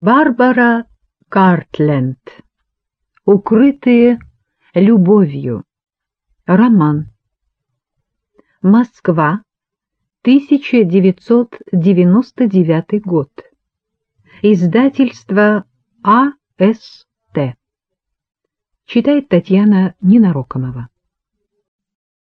Барбара Картленд. Укрытые любовью. Роман. Москва. 1999 год. Издательство А.С.Т. Читает Татьяна Ненарокомова.